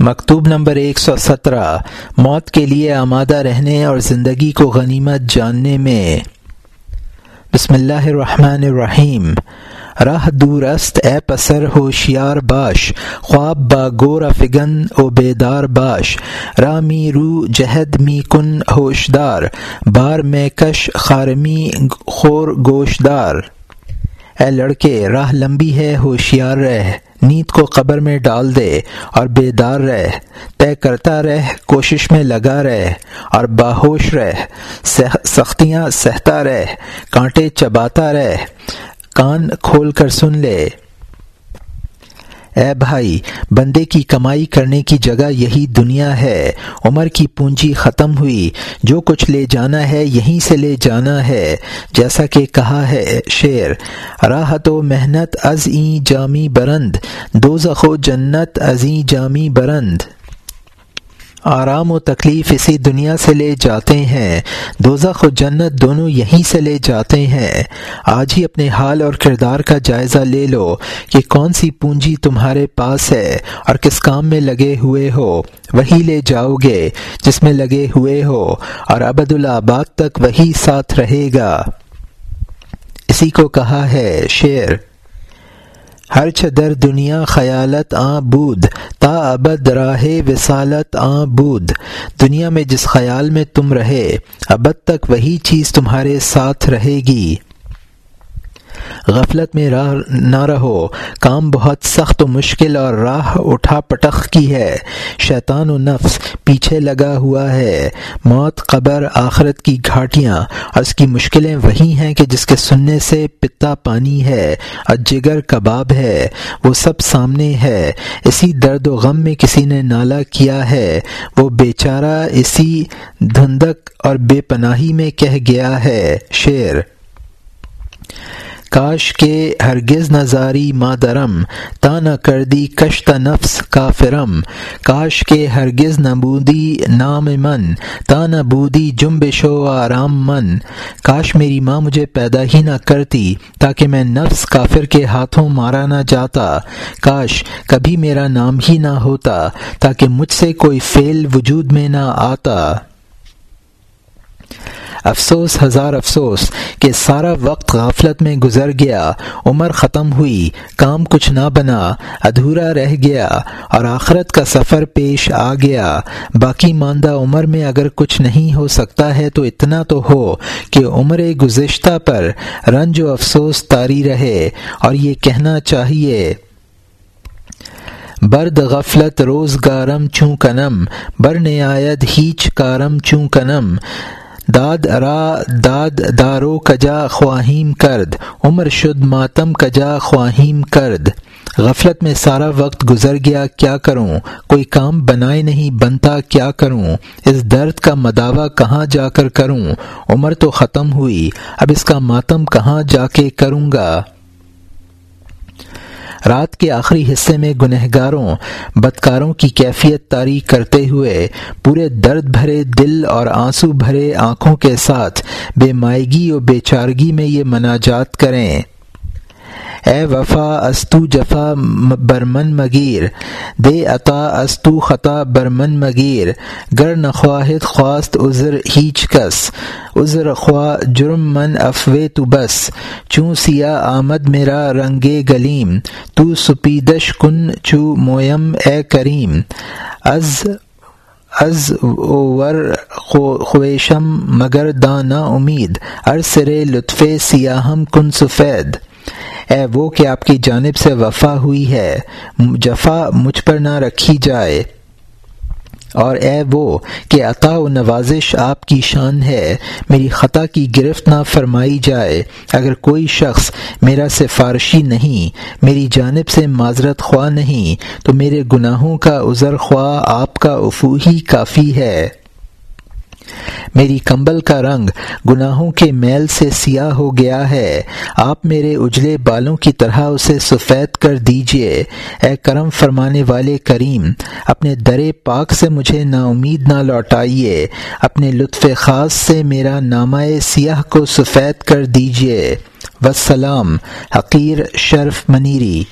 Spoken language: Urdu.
مکتوب نمبر ایک سو سترہ، موت کے لیے آمادہ رہنے اور زندگی کو غنیمت جاننے میں۔ بسم اللہ الرحمن الرحیم۔ راہ دورست اے پسر ہوشیار باش۔ خواب با گور فگن، او بیدار باش۔ راہ می رو، جہد می کن، ہوشدار۔ بار میں کش خارمی خور گوشدار۔ اے لڑکے، راہ لمبی ہے، ہوشیار رہ، نیند کو قبر میں ڈال دے اور بیدار رہ، طے کرتا رہ، کوشش میں لگا رہ اور باہوش رہ سختیاں سہتا رہ، کانٹے چباتا رہ، کان کھول کر سن لے۔ اے بھائی، بندے کی کمائی کرنے کی جگہ یہی دنیا ہے۔ عمر کی پونجی ختم ہوئی۔ جو کچھ لے جانا ہے، یہیں سے لے جانا ہے۔ جیسا کہ کہا ہے شعر، راحت و محنت از این جامی برند دو و جنت ازیں جامی برند۔ آرام و تکلیف اسی دنیا سے لے جاتے ہیں۔ دوزخ و جنت دونوں یہیں سے لے جاتے ہیں۔ آج ہی اپنے حال اور کردار کا جائزہ لے لو کہ کون سی پونجی تمہارے پاس ہے اور کس کام میں لگے ہوئے ہو۔ وہی لے جاؤ گے جس میں لگے ہوئے ہو اور ابد الآباد تک وہی ساتھ رہے گا۔ اسی کو کہا ہے شعر۔ ہر چدر دنیا خیالت آ بود۔ تا ابد راہ وسالت آ بود۔ دنیا میں جس خیال میں تم رہے، ابد تک وہی چیز تمہارے ساتھ رہے گی۔ غفلت میں راہ نہ رہو۔ کام بہت سخت و مشکل اور راہ اٹھا پٹخ کی ہے۔ شیطان و نفس پیچھے لگا ہوا ہے۔ موت، قبر، آخرت کی گھاٹیاں۔ اور اس کی مشکلیں وہی ہیں کہ جس کے سننے سے پتا پانی ہے۔ اور جگر کباب ہے۔ وہ سب سامنے ہے۔ اسی درد و غم میں کسی نے نالا کیا ہے۔ وہ بیچارہ اسی دھندک اور بے پناہی میں کہہ گیا ہے۔ شعر کاش کے ہرگز نظاری مادرم تا نہ کر دی کشت نفس کا فرم کاش کے ہرگز نبودی نام من، تا نہ بودی جمبش و آرام من۔ کاش میری ماں مجھے پیدا ہی نہ کرتی، تاکہ میں نفس کافر کے ہاتھوں مارا نہ جاتا۔ کاش کبھی میرا نام ہی نہ ہوتا، تاکہ مجھ سے کوئی فعل وجود میں نہ آتا۔ افسوس، ہزار افسوس کہ سارا وقت غفلت میں گزر گیا، عمر ختم ہوئی، کام کچھ نہ بنا، ادھورا رہ گیا، اور آخرت کا سفر پیش آ گیا۔ باقی ماندہ عمر میں اگر کچھ نہیں ہو سکتا ہے تو اتنا تو ہو کہ عمر گزشتہ پر رنج و افسوس تاری رہے، اور یہ کہنا چاہیے، برد غفلت روزگارم چوں کنم بر نعایت ہیچ کارم چوں کنم۔ داد را داد دارو کجا خواہیم کرد، عمر شد ماتم کجا خواہیم کرد۔ غفلت میں سارا وقت گزر گیا، کیا کروں؟ کوئی کام بنائے نہیں، بنتا کیا کروں؟ اس درد کا مداوع کہاں جا کر کروں؟ عمر تو ختم ہوئی، اب اس کا ماتم کہاں جا کے کروں گا؟ رات کے آخری حصے میں گنہگاروں، بدکاروں کی کیفیت طاری کرتے ہوئے پورے درد بھرے دل اور آنسو بھرے آنکھوں کے ساتھ بے مائگی و بے چارگی میں یہ مناجات کریں۔ اے وفا استو جفا برمن مگیر، دے عطا استو خطا برمن مگیر، گر نخواہد خواست عذر ہیچ کس، عذر خواہ جرم من افوے تو بس، چوں سیا آمد میرا رنگ گلیم، تو سپیدش کن چو مویم اے کریم۔ از از ور خویشم مگر دانا امید ارسرے لطف سیاہم کن سفید۔ اے وہ کہ آپ کی جانب سے وفا ہوئی ہے، جفا مجھ پر نہ رکھی جائے۔ اور اے وہ کہ عطا و نوازش آپ کی شان ہے، میری خطا کی گرفت نہ فرمائی جائے۔ اگر کوئی شخص میرا سفارشی نہیں، میری جانب سے معذرت خواہ نہیں، تو میرے گناہوں کا عذر خواہ آپ کا افو ہی کافی ہے۔ میری کمبل کا رنگ گناہوں کے میل سے سیاہ ہو گیا ہے۔ آپ میرے اجلے بالوں کی طرح اسے سفید کر دیجیے اے کرم فرمانے والے کریم، اپنے درے پاک سے مجھے نا امید نہ لوٹائیے۔ اپنے لطف خاص سے میرا نامہ سیاہ کو سفید کر دیجیے وسلام، حقیر شرف منیری۔